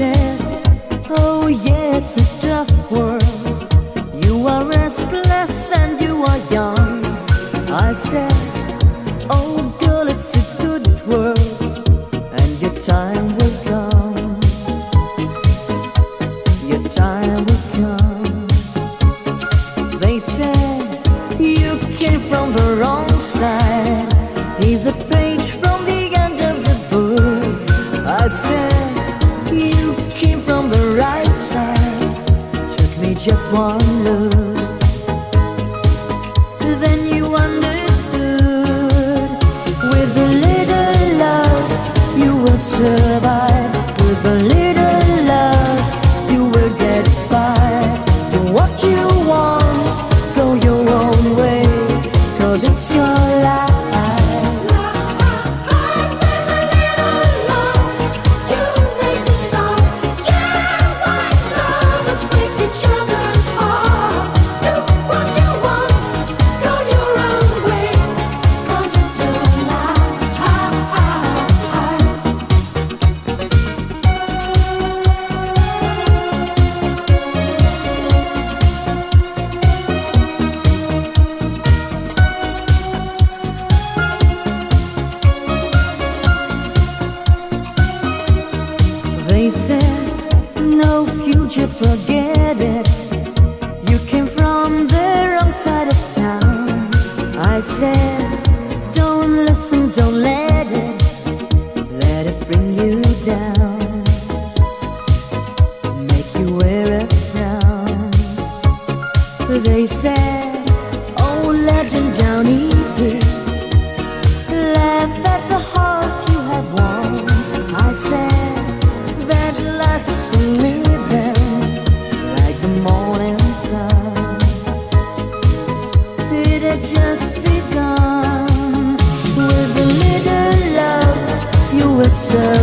Oh, yeah, it's a tough world. You are restless and you are young. I said, Oh, girl, it's a good world, and your time will come. Your time will come. just one look. he said, No future, forget it. So.